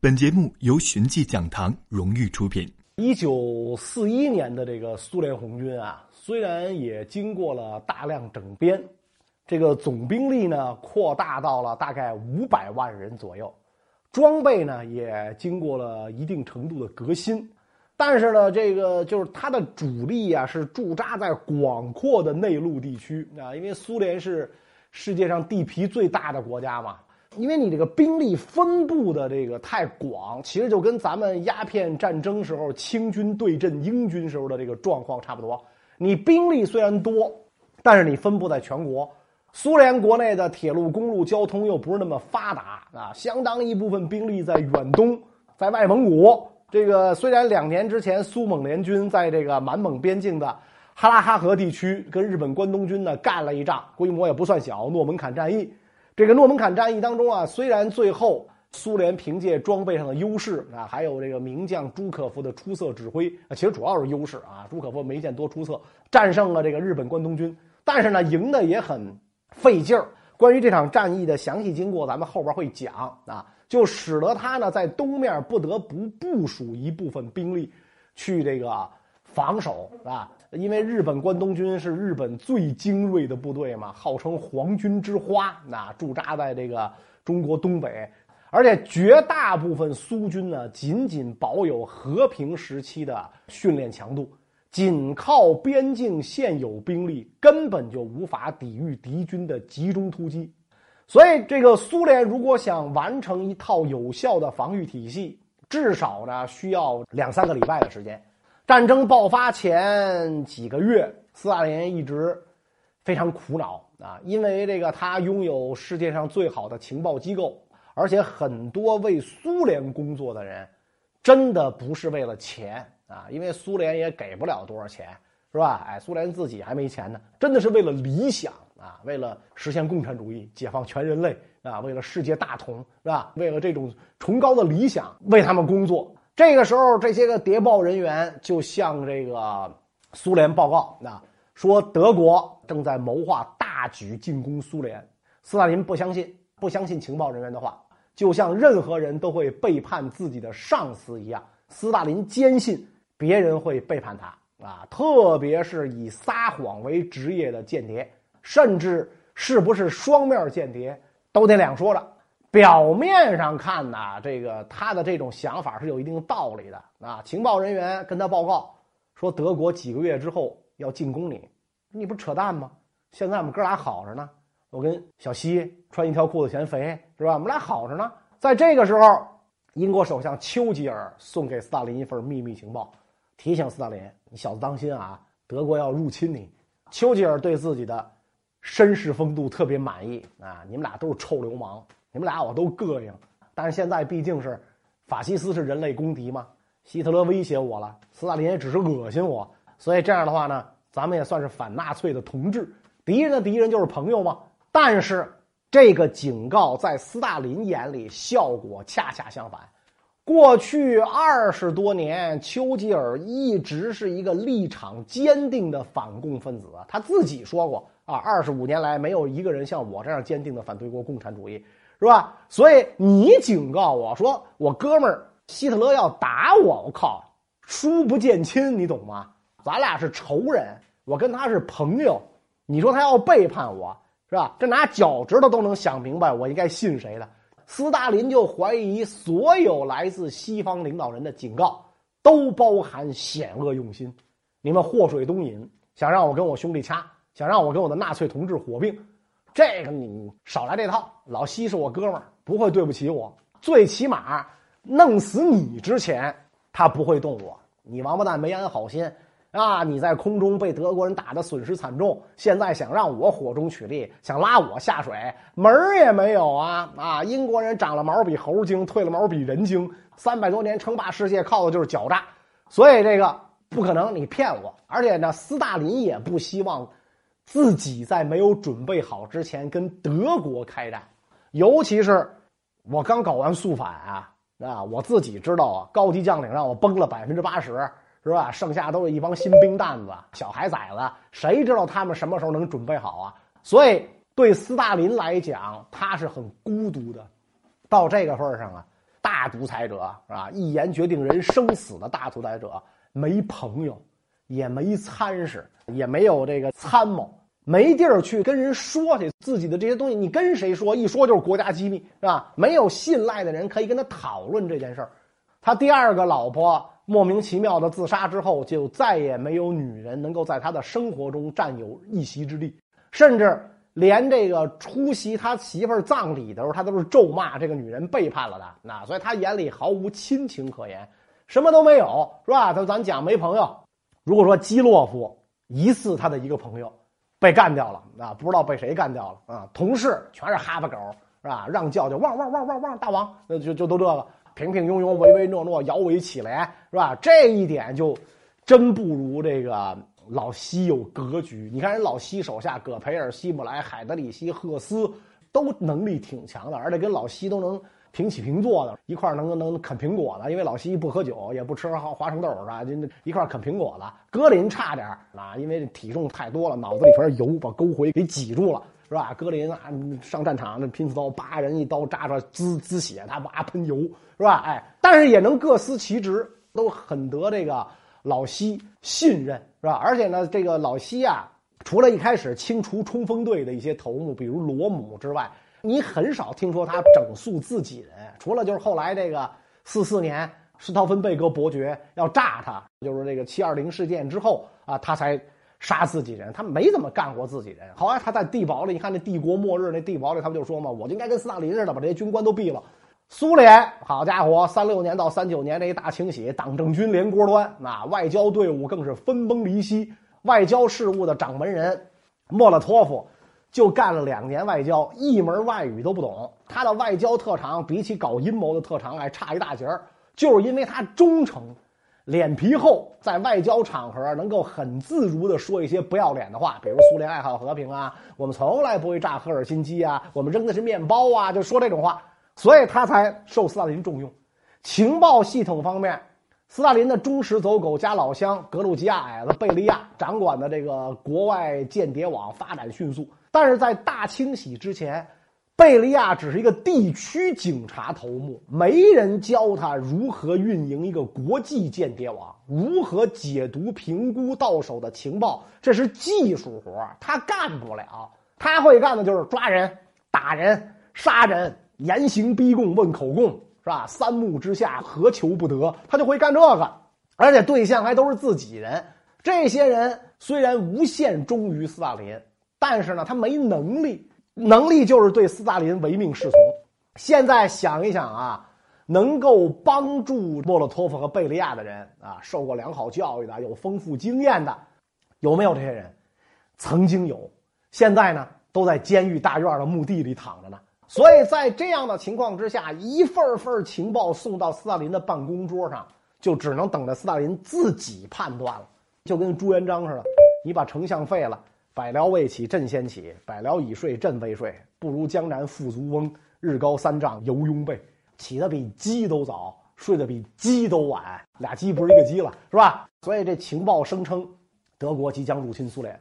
本节目由寻迹讲堂荣誉出品。一九四一年的这个苏联红军啊，虽然也经过了大量整编，这个总兵力呢扩大到了大概五百万人左右，装备呢也经过了一定程度的革新，但是呢，这个就是它的主力啊是驻扎在广阔的内陆地区啊，因为苏联是世界上地皮最大的国家嘛。因为你这个兵力分布的这个太广，其实就跟咱们鸦片战争时候清军对阵英军时候的这个状况差不多。你兵力虽然多，但是你分布在全国，苏联国内的铁路、公路交通又不是那么发达啊，相当一部分兵力在远东，在外蒙古。这个虽然两年之前苏蒙联军在这个满蒙边境的哈拉哈河地区跟日本关东军呢干了一仗，规模也不算小，诺门坎战役。这个诺门坎战役当中啊，虽然最后苏联凭借装备上的优势啊，还有这个名将朱可夫的出色指挥啊，其实主要是优势啊。朱可夫没见多出色，战胜了这个日本关东军，但是呢，赢的也很费劲儿。关于这场战役的详细经过，咱们后边会讲啊，就使得他呢在东面不得不部署一部分兵力去这个防守啊。因为日本关东军是日本最精锐的部队嘛，号称“皇军之花”，那驻扎在这个中国东北，而且绝大部分苏军呢，仅仅保有和平时期的训练强度，仅靠边境现有兵力，根本就无法抵御敌军的集中突击。所以，这个苏联如果想完成一套有效的防御体系，至少呢需要两三个礼拜的时间。战争爆发前几个月，斯大林一直非常苦恼啊，因为这个他拥有世界上最好的情报机构，而且很多为苏联工作的人，真的不是为了钱啊，因为苏联也给不了多少钱，是吧？哎，苏联自己还没钱呢，真的是为了理想啊，为了实现共产主义、解放全人类啊，为了世界大同，是吧？为了这种崇高的理想，为他们工作。这个时候，这些个谍报人员就向这个苏联报告，那说德国正在谋划大举进攻苏联。斯大林不相信，不相信情报人员的话，就像任何人都会背叛自己的上司一样，斯大林坚信别人会背叛他啊，特别是以撒谎为职业的间谍，甚至是不是双面间谍都得两说了。表面上看呢，这个他的这种想法是有一定道理的啊。情报人员跟他报告说，德国几个月之后要进攻你，你不扯淡吗？现在我们哥俩好着呢，我跟小西穿一条裤子嫌肥是吧？我们俩好着呢。在这个时候，英国首相丘吉尔送给斯大林一份秘密情报，提醒斯大林：“你小子当心啊，德国要入侵你。”丘吉尔对自己的绅士风度特别满意啊，你们俩都是臭流氓。你们俩我都膈应，但是现在毕竟是法西斯是人类公敌嘛，希特勒威胁我了，斯大林也只是恶心我，所以这样的话呢，咱们也算是反纳粹的同志，敌人的敌人就是朋友嘛。但是这个警告在斯大林眼里效果恰恰相反，过去二十多年，丘吉尔一直是一个立场坚定的反共分子，他自己说过啊，二十五年来没有一个人像我这样坚定的反对过共产主义。是吧？所以你警告我说，我哥们儿希特勒要打我，我靠，疏不见亲，你懂吗？咱俩是仇人，我跟他是朋友，你说他要背叛我，是吧？这拿脚趾头都能想明白，我应该信谁的？斯大林就怀疑所有来自西方领导人的警告都包含险恶用心，你们祸水东引，想让我跟我兄弟掐，想让我跟我的纳粹同志火并。这个你少来这套，老西是我哥们儿，不会对不起我。最起码弄死你之前，他不会动我。你王八蛋没安好心啊！你在空中被德国人打的损失惨重，现在想让我火中取栗，想拉我下水，门儿也没有啊！啊，英国人长了毛比猴精，退了毛比人精，三百多年称霸世界靠的就是狡诈，所以这个不可能，你骗我。而且呢，斯大林也不希望。自己在没有准备好之前跟德国开战，尤其是我刚搞完肃反啊啊！我自己知道啊，高级将领让我崩了百分之八十，是吧？剩下都是一帮新兵蛋子、小孩崽子，谁知道他们什么时候能准备好啊？所以对斯大林来讲，他是很孤独的。到这个份上啊，大独裁者是吧？一言决定人生死的大独裁者，没朋友，也没参事，也没有这个参谋，没地儿去跟人说去自己的这些东西。你跟谁说？一说就是国家机密，是吧？没有信赖的人可以跟他讨论这件事儿。他第二个老婆莫名其妙的自杀之后，就再也没有女人能够在他的生活中占有一席之地，甚至。连这个出席他媳妇儿葬礼的时候，他都是咒骂这个女人背叛了他。那所以他眼里毫无亲情可言，什么都没有，是吧？他咱讲没朋友。如果说基洛夫疑似他的一个朋友被干掉了，啊，不知道被谁干掉了啊？同事全是哈巴狗，是吧？让叫就汪汪汪汪汪，大王，那就就都这个平平庸庸、唯唯诺诺、摇尾乞怜，是吧？这一点就真不如这个。老西有格局，你看人老西手下葛培尔、希姆莱、海德里希、赫斯都能力挺强的，而且跟老西都能平起平坐的，一块能能啃苹果的。因为老西不喝酒，也不吃花花生豆是吧？就一块啃苹果的。格林差点啊，因为体重太多了，脑子里全是油，把沟回给挤住了是吧？格林啊，上战场那拼刺刀，叭人一刀扎着，滋滋血，他哇喷油是吧？哎，但是也能各司其职，都很得这个。老西信任是吧？而且呢，这个老西啊，除了一开始清除冲锋队的一些头目，比如罗姆之外，你很少听说他整肃自己人。除了就是后来这个四四年施陶芬贝格伯爵要炸他，就是这个七二零事件之后啊，他才杀自己人。他没怎么干过自己人。后来他在地堡里，你看那帝国末日那地堡里，他不就说嘛，我就应该跟斯大林似的，把这些军官都毙了。苏联，好家伙，三六年到三九年这一大清洗，党政军连锅端，那外交队伍更是分崩离析。外交事务的掌门人莫洛托夫就干了两年外交，一门外语都不懂。他的外交特长比起搞阴谋的特长还差一大截儿，就是因为他忠诚、脸皮厚，在外交场合能够很自如地说一些不要脸的话，比如苏联爱好和平啊，我们从来不会炸赫尔辛基啊，我们扔的是面包啊，就说这种话。所以他才受斯大林重用。情报系统方面，斯大林的忠实走狗加老乡格鲁吉亚矮子贝利亚掌管的这个国外间谍网发展迅速。但是在大清洗之前，贝利亚只是一个地区警察头目，没人教他如何运营一个国际间谍网，如何解读、评估到手的情报，这是技术活他干不了。他会干的就是抓人、打人、杀人。严刑逼供，问口供，是吧？三目之下，何求不得？他就会干这个，而且对象还都是自己人。这些人虽然无限忠于斯大林，但是呢，他没能力，能力就是对斯大林唯命是从。现在想一想啊，能够帮助莫洛托夫和贝利亚的人啊，受过良好教育的，有丰富经验的，有没有这些人？曾经有，现在呢，都在监狱大院的墓地里躺着呢。所以在这样的情况之下，一份份情报送到斯大林的办公桌上，就只能等着斯大林自己判断了。就跟朱元璋似的，你把丞相废了，百僚未起，朕先起；百僚已睡，朕未睡。不如江南富足翁，日高三丈犹拥背。起的比鸡都早，睡得比鸡都晚，俩鸡不是一个鸡了，是吧？所以这情报声称，德国即将入侵苏联。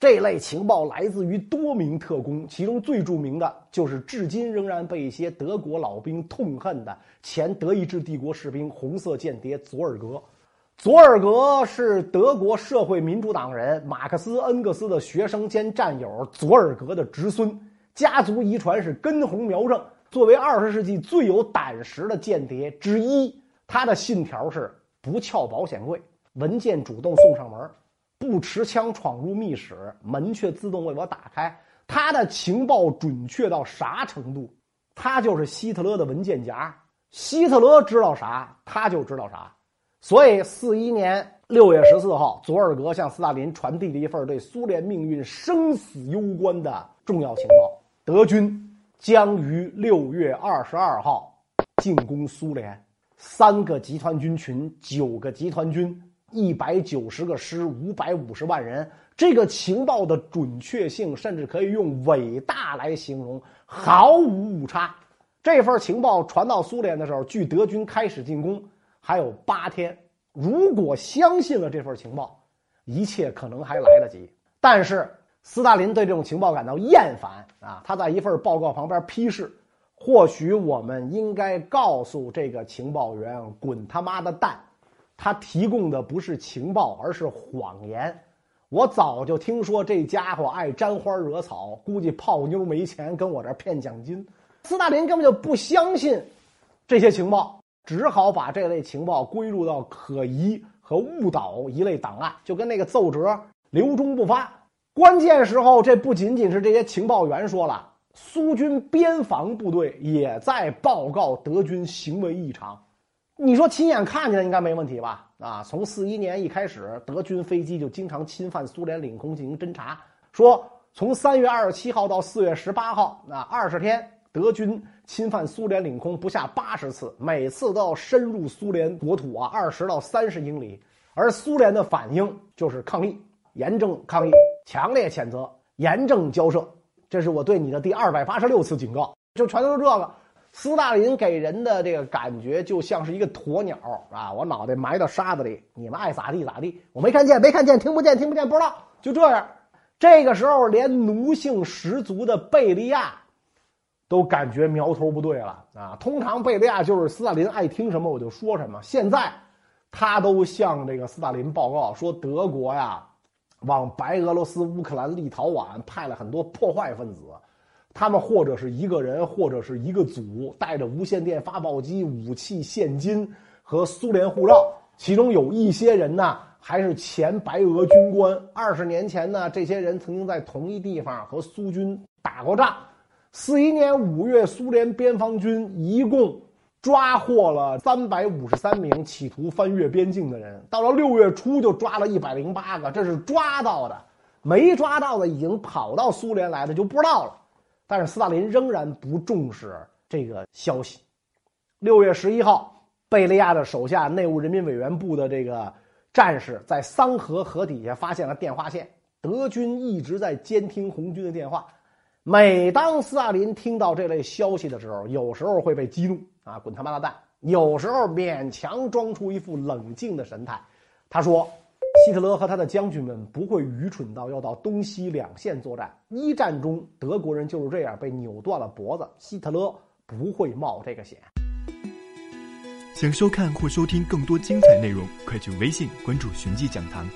这类情报来自于多名特工，其中最著名的就是至今仍然被一些德国老兵痛恨的前德意志帝国士兵——红色间谍佐尔格。佐尔格是德国社会民主党人马克思·恩格斯的学生兼战友佐尔格的侄孙，家族遗传是根红苗正。作为二十世纪最有胆识的间谍之一，他的信条是不撬保险柜，文件主动送上门。不持枪闯入密室，门却自动为我打开。他的情报准确到啥程度？他就是希特勒的文件夹。希特勒知道啥，他就知道啥。所以，四一年六月十四号，佐尔格向斯大林传递了一份对苏联命运生死攸关的重要情报：德军将于六月二十二号进攻苏联，三个集团军群，九个集团军。一百九十个师，五百五十万人，这个情报的准确性甚至可以用伟大来形容，毫无误差。这份情报传到苏联的时候，距德军开始进攻还有八天。如果相信了这份情报，一切可能还来得及。但是斯大林对这种情报感到厌烦啊！他在一份报告旁边批示：或许我们应该告诉这个情报员滚他妈的蛋，他提供的不是情报，而是谎言。我早就听说这家伙爱沾花惹草，估计泡妞没钱，跟我这骗奖金。斯大林根本就不相信这些情报，只好把这类情报归入到可疑和误导一类档案，就跟那个奏折留中不发。关键时候，这不仅仅是这些情报员说了，苏军边防部队也在报告德军行为异常。你说亲眼看见应该没问题吧？啊，从四一年一开始，德军飞机就经常侵犯苏联领空进行侦察。说从三月二十七号到四月十八号，那二十天，德军侵犯苏联领空不下八十次，每次都要深入苏联国土啊二十到三十英里。而苏联的反应就是抗议，严正抗议，强烈谴责，严正交涉。这是我对你的第二百八十六次警告，就全都是这个。斯大林给人的这个感觉就像是一个鸵鸟啊，我脑袋埋到沙子里，你们爱咋地咋地，我没看见，没看见，听不见，听不见，不知道，就这样。这个时候，连奴性十足的贝利亚都感觉苗头不对了啊。通常贝利亚就是斯大林爱听什么我就说什么，现在他都向这个斯大林报告说，德国呀往白俄罗斯、乌克兰、立陶宛派了很多破坏分子。他们或者是一个人，或者是一个组，带着无线电发报机、武器、现金和苏联护照。其中有一些人呢，还是前白俄军官。二十年前呢，这些人曾经在同一地方和苏军打过仗。四一年五月，苏联边防军一共抓获了三百五十三名企图翻越边境的人。到了六月初，就抓了一百零八个，这是抓到的，没抓到的已经跑到苏联来的就不知道了。但是斯大林仍然不重视这个消息。六月十一号，贝利亚的手下内务人民委员部的这个战士在桑河河底下发现了电话线，德军一直在监听红军的电话。每当斯大林听到这类消息的时候，有时候会被激怒啊，滚他妈的蛋；有时候勉强装出一副冷静的神态。他说。希特勒和他的将军们不会愚蠢到要到东西两线作战。一战中，德国人就是这样被扭断了脖子。希特勒不会冒这个险。想收看或收听更多精彩内容，快去微信关注“寻迹讲堂”。